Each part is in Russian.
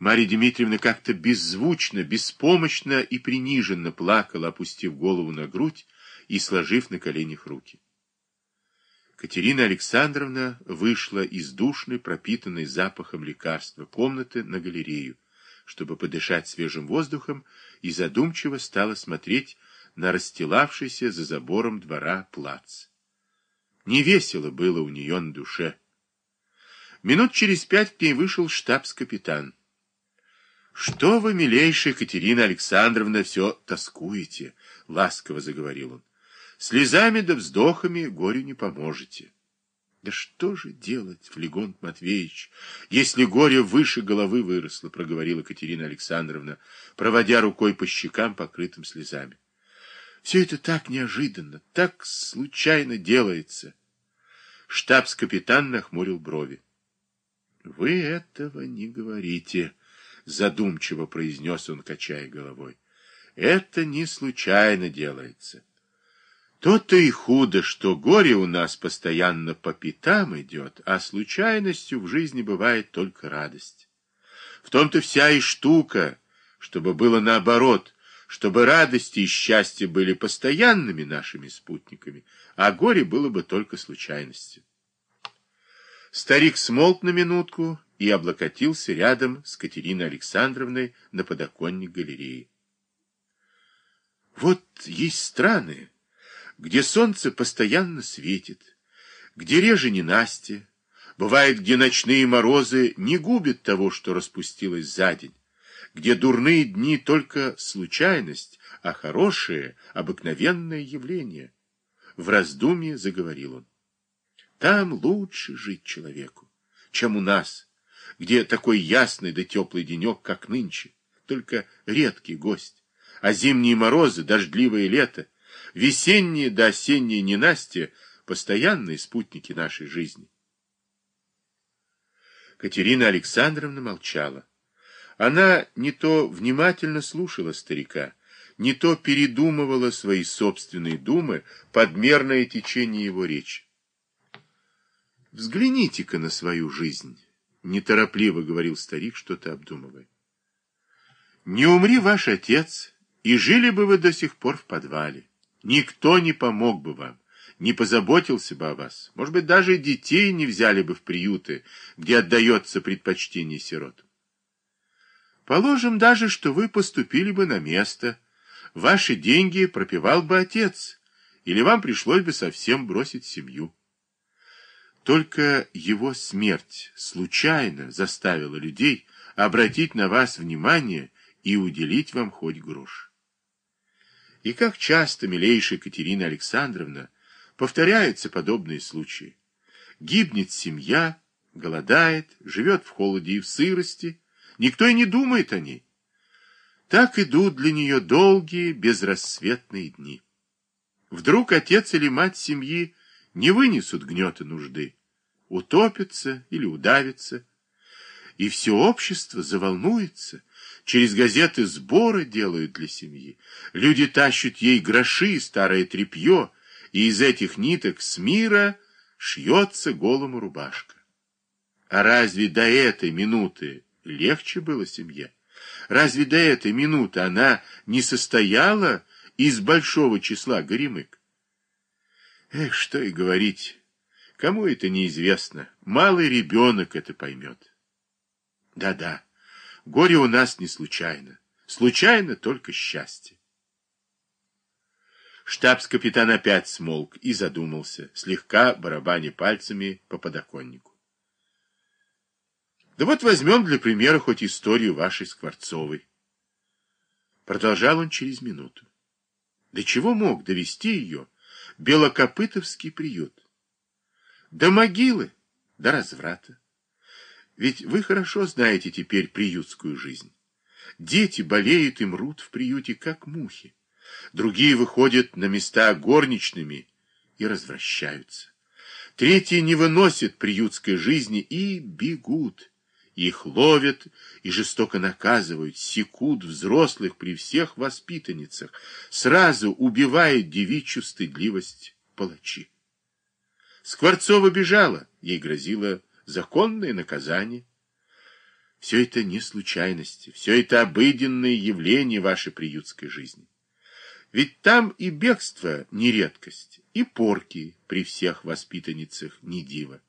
Марья Дмитриевна как-то беззвучно, беспомощно и приниженно плакала, опустив голову на грудь и сложив на коленях руки. Катерина Александровна вышла из душной, пропитанной запахом лекарства, комнаты на галерею, чтобы подышать свежим воздухом, и задумчиво стала смотреть на расстилавшийся за забором двора плац. Невесело было у нее на душе. Минут через пять к ней вышел штабс-капитан. «Что вы, милейшая Катерина Александровна, все тоскуете?» — ласково заговорил он. «Слезами да вздохами горю не поможете». «Да что же делать, Флегонт Матвеевич, если горе выше головы выросло?» — проговорила Катерина Александровна, проводя рукой по щекам, покрытым слезами. «Все это так неожиданно, так случайно делается». Штабс-капитан нахмурил брови. «Вы этого не говорите», задумчиво произнес он, качая головой. Это не случайно делается. То-то и худо, что горе у нас постоянно по пятам идет, а случайностью в жизни бывает только радость. В том-то вся и штука, чтобы было наоборот, чтобы радости и счастье были постоянными нашими спутниками, а горе было бы только случайностью. Старик смолк на минутку и облокотился рядом с Катериной Александровной на подоконник галереи. Вот есть страны, где солнце постоянно светит, где реже ненастье, бывает, где ночные морозы не губят того, что распустилось за день, где дурные дни только случайность, а хорошие — обыкновенное явление. В раздумье заговорил он. Там лучше жить человеку, чем у нас, где такой ясный да теплый денек, как нынче, только редкий гость, а зимние морозы, дождливое лето, весенние да осенние ненастья — постоянные спутники нашей жизни. Катерина Александровна молчала. Она не то внимательно слушала старика, не то передумывала свои собственные думы, подмерное течение его речи. Взгляните-ка на свою жизнь, неторопливо говорил старик, что-то обдумывая. Не умри ваш отец, и жили бы вы до сих пор в подвале. Никто не помог бы вам, не позаботился бы о вас. Может быть, даже детей не взяли бы в приюты, где отдается предпочтение сиротам. Положим даже, что вы поступили бы на место. Ваши деньги пропивал бы отец, или вам пришлось бы совсем бросить семью. Только его смерть случайно заставила людей обратить на вас внимание и уделить вам хоть грош. И как часто, милейшая Катерина Александровна, повторяются подобные случаи. Гибнет семья, голодает, живет в холоде и в сырости, никто и не думает о ней. Так идут для нее долгие, безрассветные дни. Вдруг отец или мать семьи не вынесут гнета нужды, утопятся или удавятся, и все общество заволнуется, через газеты сборы делают для семьи, люди тащат ей гроши, старое тряпье, и из этих ниток с мира шьется голому рубашка. А разве до этой минуты легче было семье? Разве до этой минуты она не состояла из большого числа горемык? Эх, что и говорить. Кому это неизвестно, малый ребенок это поймет. Да-да, горе у нас не случайно. Случайно только счастье. Штабс-капитан опять смолк и задумался, слегка барабаня пальцами по подоконнику. Да вот возьмем для примера хоть историю вашей Скворцовой. Продолжал он через минуту. До чего мог довести ее Белокопытовский приют. До могилы, до разврата. Ведь вы хорошо знаете теперь приютскую жизнь. Дети болеют и мрут в приюте, как мухи. Другие выходят на места горничными и развращаются. Третьи не выносят приютской жизни и бегут. Их ловят и жестоко наказывают, секут взрослых при всех воспитанницах, сразу убивают девичью стыдливость палачи. Скворцова бежала, ей грозило законное наказание. Все это не случайности, все это обыденные явления вашей приютской жизни. Ведь там и бегство не редкость, и порки при всех воспитанницах не диво.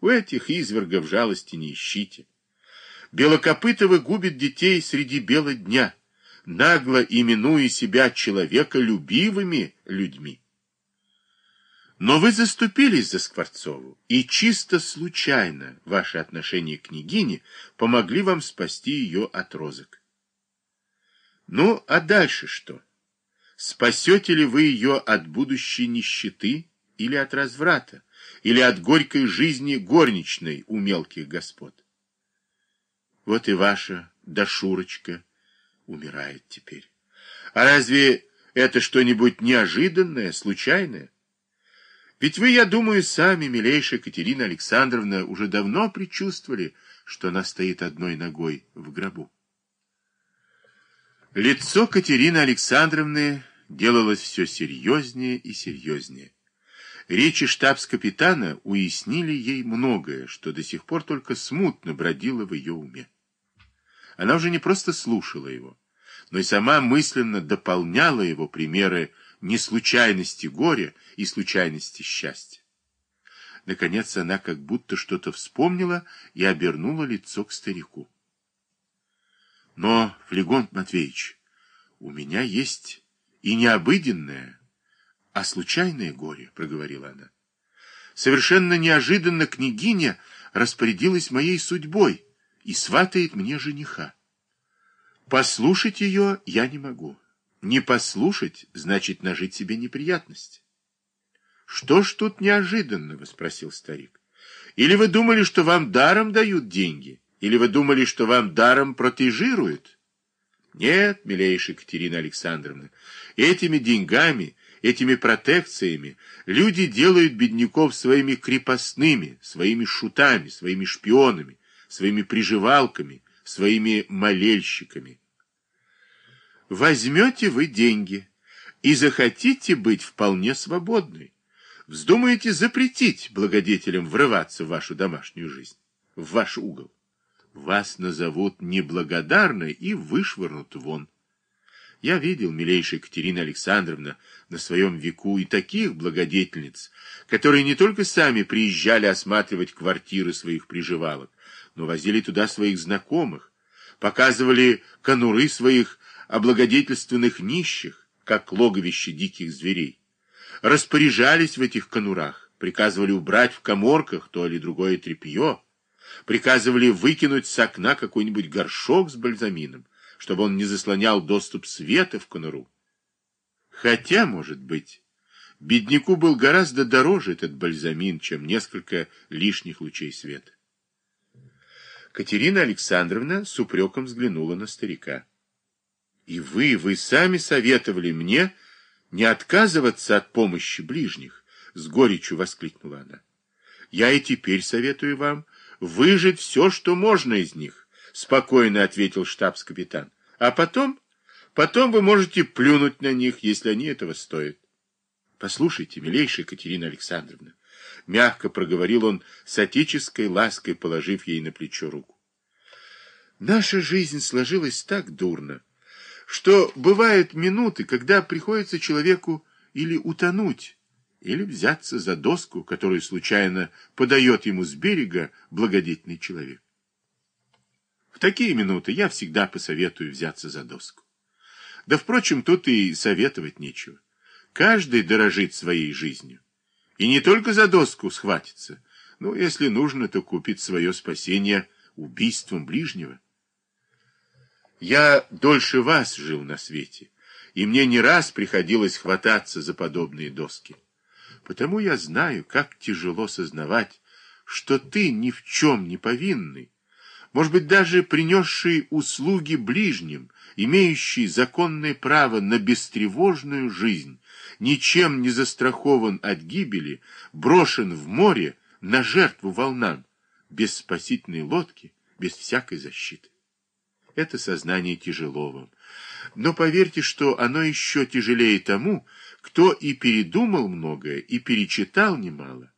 У этих извергов жалости не ищите. Белокопытовы губит детей среди бела дня, нагло именуя себя человеколюбивыми людьми. Но вы заступились за Скворцову, и чисто случайно ваши отношения к княгине помогли вам спасти ее от розок. Ну, а дальше что? Спасете ли вы ее от будущей нищеты или от разврата, или от горькой жизни горничной у мелких господ? Вот и ваша Дашурочка умирает теперь. А разве это что-нибудь неожиданное, случайное? Ведь вы, я думаю, сами, милейшая Катерина Александровна, уже давно предчувствовали, что она стоит одной ногой в гробу. Лицо Катерины Александровны делалось все серьезнее и серьезнее. Речи штабс-капитана уяснили ей многое, что до сих пор только смутно бродило в ее уме. Она уже не просто слушала его, но и сама мысленно дополняла его примеры неслучайности горя и случайности счастья. Наконец она как будто что-то вспомнила и обернула лицо к старику. Но, Флегонт Матвеевич, у меня есть и не обыденное, а случайное горе, проговорила она. Совершенно неожиданно княгиня распорядилась моей судьбой и сватает мне жениха. Послушать ее я не могу. Не послушать, значит нажить себе неприятность. Что ж тут неожиданного, спросил старик. Или вы думали, что вам даром дают деньги? Или вы думали, что вам даром протежируют? Нет, милейшая Катерина Александровна, этими деньгами, этими протекциями люди делают бедняков своими крепостными, своими шутами, своими шпионами, своими приживалками, своими молельщиками. Возьмете вы деньги и захотите быть вполне свободной. Вздумаете запретить благодетелям врываться в вашу домашнюю жизнь, в ваш угол вас назовут неблагодарной и вышвырнут вон. Я видел, милейшая Екатерина Александровна, на своем веку и таких благодетельниц, которые не только сами приезжали осматривать квартиры своих приживалок, но возили туда своих знакомых, показывали конуры своих облагодетельственных нищих, как логовище диких зверей, распоряжались в этих конурах, приказывали убрать в коморках то или другое тряпье, приказывали выкинуть с окна какой-нибудь горшок с бальзамином, чтобы он не заслонял доступ света в конуру. Хотя, может быть, бедняку был гораздо дороже этот бальзамин, чем несколько лишних лучей света. Катерина Александровна с упреком взглянула на старика. «И вы, вы сами советовали мне не отказываться от помощи ближних!» — с горечью воскликнула она. «Я и теперь советую вам выжить все, что можно из них, спокойно ответил штабс-капитан. А потом, потом вы можете плюнуть на них, если они этого стоят. Послушайте, милейшая Екатерина Александровна, мягко проговорил он с отеческой лаской, положив ей на плечо руку. Наша жизнь сложилась так дурно, что бывают минуты, когда приходится человеку или утонуть, или взяться за доску, которую случайно подает ему с берега благодетельный человек. В такие минуты я всегда посоветую взяться за доску. Да, впрочем, тут и советовать нечего. Каждый дорожит своей жизнью. И не только за доску схватится, но, если нужно, то купит свое спасение убийством ближнего. Я дольше вас жил на свете, и мне не раз приходилось хвататься за подобные доски. Потому я знаю, как тяжело сознавать, что ты ни в чем не повинный, может быть, даже принесший услуги ближним, имеющий законное право на бестревожную жизнь, ничем не застрахован от гибели, брошен в море на жертву волнам, без спасительной лодки, без всякой защиты. Это сознание тяжело вам. Но поверьте, что оно еще тяжелее тому, кто и передумал многое, и перечитал немало,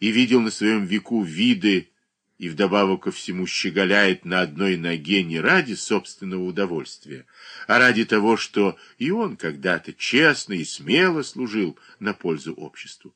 и видел на своем веку виды и вдобавок ко всему щеголяет на одной ноге не ради собственного удовольствия, а ради того, что и он когда-то честно и смело служил на пользу обществу.